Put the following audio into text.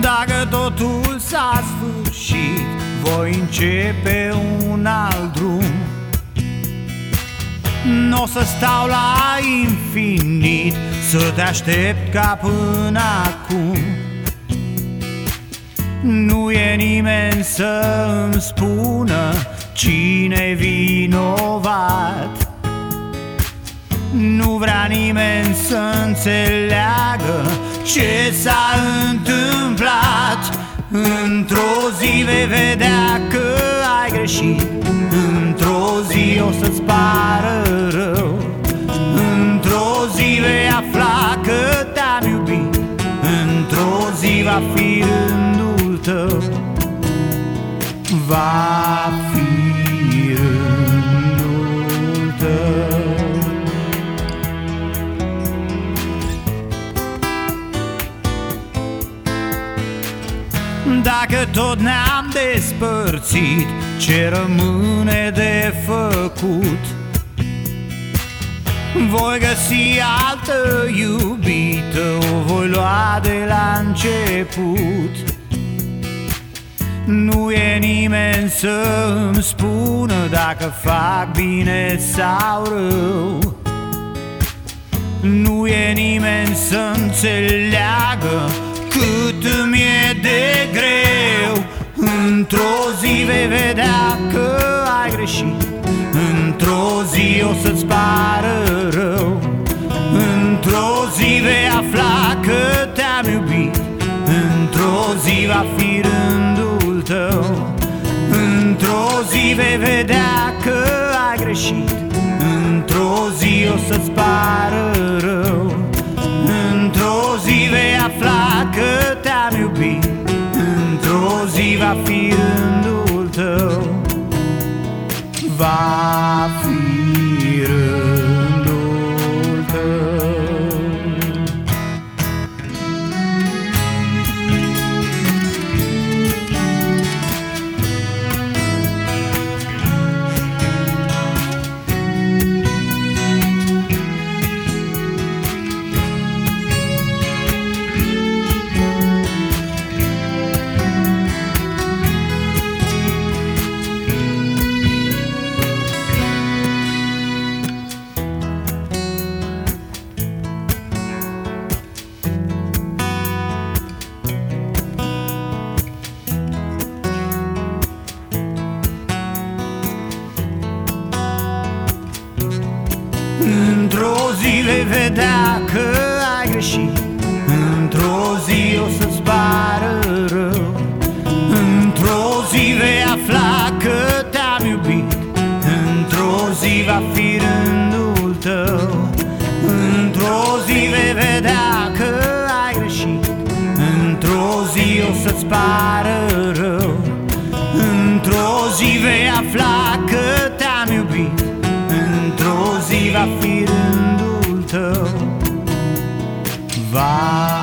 Dacă totul s-a sfârșit Voi începe un alt drum. Nu o să stau la infinit Să te aștept ca până acum. Nu e nimeni să îmi spună Cine vinovat. Nu vrea nimeni să înțeleagă Ce s-a întâmplat Într-o zi vei vedea că ai greșit. Într-o zi o să-ți pară rău. Într-o zi vei afla că te-am iubit. Într-o zi va fi rândul tău. Va Dacă tot ne-am despărțit Ce rămâne de făcut? Voi găsi altă iubită O voi lua de la început. Nu e nimeni să îmi spună Dacă fac bine sau rău. Nu e nimeni să înțeleagă Într-o zi vei vedea că ai greșit. Într-o zi o să-ți pară rău. Într-o zi vei afla că te-am iubit. Într-o zi va fi rândul tău. Într-o zi vei vedea că ai greșit. Într-o zi o să-ți pară rău. Într-o zi vei afla că te-am iubit. Într-o zi va fi Va fi Într-o zi vei vedea că ai greșit. Într-o zi o să-ți pară rău. Într-o zi vei afla că te-am iubit. Într-o zi va fi rândul tău. Într-o zi vei vedea că ai greșit. Într-o zi o să-ți pară rău. Într-o zi vei afla că te-am iubit. Într-o zi va fi rândul tău Va